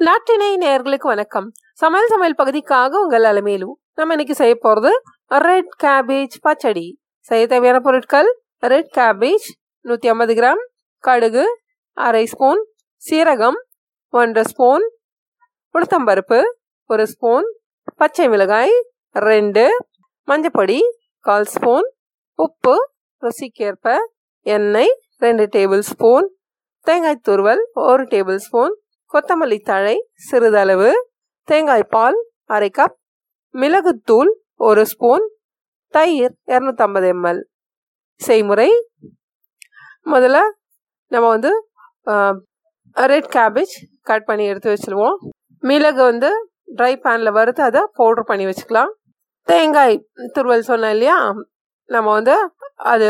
நாட்டினை நேர்களுக்கு வணக்கம். சமையல் சமையல் பகுதிக்காக உங்கள் அலமேலு. நம்ம இன்னைக்கு செய்ய போகிறது ரெட் கேபேஜ் பச்சடி. செய்ய தேவையான பொருட்கள் ரெட் கேபேஜ் நூற்றி ஐம்பது கிராம் கடுகு அரை ஸ்பூன் சீரகம் ஒன்றரை ஸ்பூன் உளுத்தம்பருப்பு ஒரு ஸ்பூன் பச்சை மிளகாய் ரெண்டு மஞ்சப்பொடி கால் ஸ்பூன் உப்பு ருசிக்கேற்ப எண்ணெய் ரெண்டு டேபிள் ஸ்பூன் தேங்காய் துருவல் ஒரு டேபிள் ஸ்பூன் கொத்தமல்லி தழை சிறிதளவு தேங்காய் பால் அரை கப் மிளகுத்தூள் ஒரு ஸ்பூன் தயிர் இரநூத்தம்பது எம்எல் செய்முறை. முதல்ல நம்ம வந்து ரெட் கேபேஜ் கட் பண்ணி எடுத்து வச்சுருவோம். மிளகு வந்து ட்ரை பேனில் வறுத்து அதை பவுட்ரு பண்ணி வச்சுக்கலாம். தேங்காய் துருவல் சொன்னேன் இல்லையா? நம்ம வந்து அது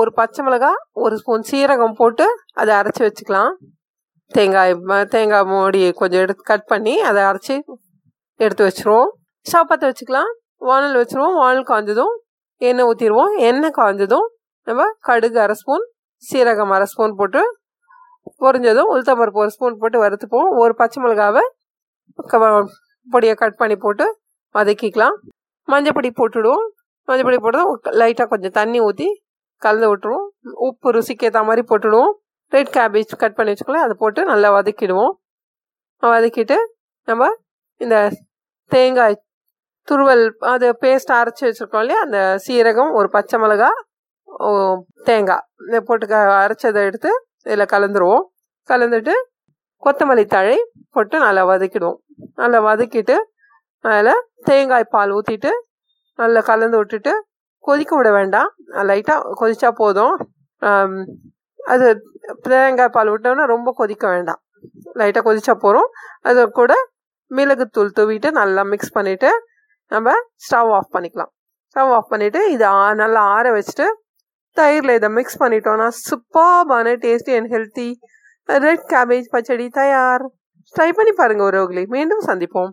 ஒரு பச்சை மிளகா ஒரு ஸ்பூன் சீரகம் போட்டு அதை அரைச்சி வச்சுக்கலாம். தேங்காய் தேங்காய் மூடி கொஞ்சம் எடுத்து கட் பண்ணி அதை அரைச்சி எடுத்து வச்சுருவோம். ஸ்டவ் பற்ற வச்சுக்கலாம். வானல் வச்சுருவோம். வானல் காய்ஞ்சதும் எண்ணெய் ஊற்றிடுவோம் எண்ணெய் காய்ஞ்சதும் நம்ம கடுகு அரை ஸ்பூன் சீரகம் அரை ஸ்பூன் போட்டு பொரிஞ்சதும் உளுத்தம்பருப்பு ஒரு ஸ்பூன் போட்டு வறுத்துப்போம். ஒரு பச்சை மிளகாவை பொடியை கட் பண்ணி போட்டு வதக்கிக்கலாம். மஞ்சப்பொடி போட்டுவிடுவோம் மஞ்சப்பொடி போட்டு லைட்டாக கொஞ்சம் தண்ணி ஊற்றி கலந்து விட்டுருவோம். உப்பு ருசிக்கு ஏற்ற மாதிரி போட்டுடுவோம். ரெட் கேபேஜ் கட் பண்ணி வச்சுக்கலாம் அதை போட்டு நல்லா வதக்கிடுவோம். வதக்கிட்டு நம்ம இந்த தேங்காய் துருவல் அது பேஸ்ட் அரைச்சி வச்சுருக்கோம் இல்லையா? அந்த சீரகம் ஒரு பச்சை மிளகா தேங்காய். இதை போட்டு அரைச்சதை எடுத்து இதில் கலந்துருவோம். கலந்துட்டு கொத்தமல்லி தழை போட்டு நல்லா வதக்கிடுவோம். நல்லா வதக்கிட்டு அதில் தேங்காய் பால் ஊற்றிட்டு நல்லா கலந்து விட்டுட்டு கொதிக்க விட வேண்டாம். லைட்டாக கொதிச்சா போதும். அது தேங்காய் பால் விட்டோம்னா ரொம்ப கொதிக்க வேண்டாம். லைட்டாக கொதிச்சா போகிறோம் அது கூட மிளகுத்தூள் தூவிட்டு நல்லா மிக்ஸ் பண்ணிவிட்டு நம்ம ஸ்டவ் ஆஃப் பண்ணிக்கலாம். ஸ்டவ் ஆஃப் பண்ணிவிட்டு இதை நல்லா ஆற வச்சுட்டு தயிரில் இதை மிக்ஸ் பண்ணிட்டோம்னா சூப்பர்பான tasty and healthy red cabbage pachadi தயார். ட்ரை பண்ணி பாருங்கள் உறவுகளை. மீண்டும் சந்திப்போம்.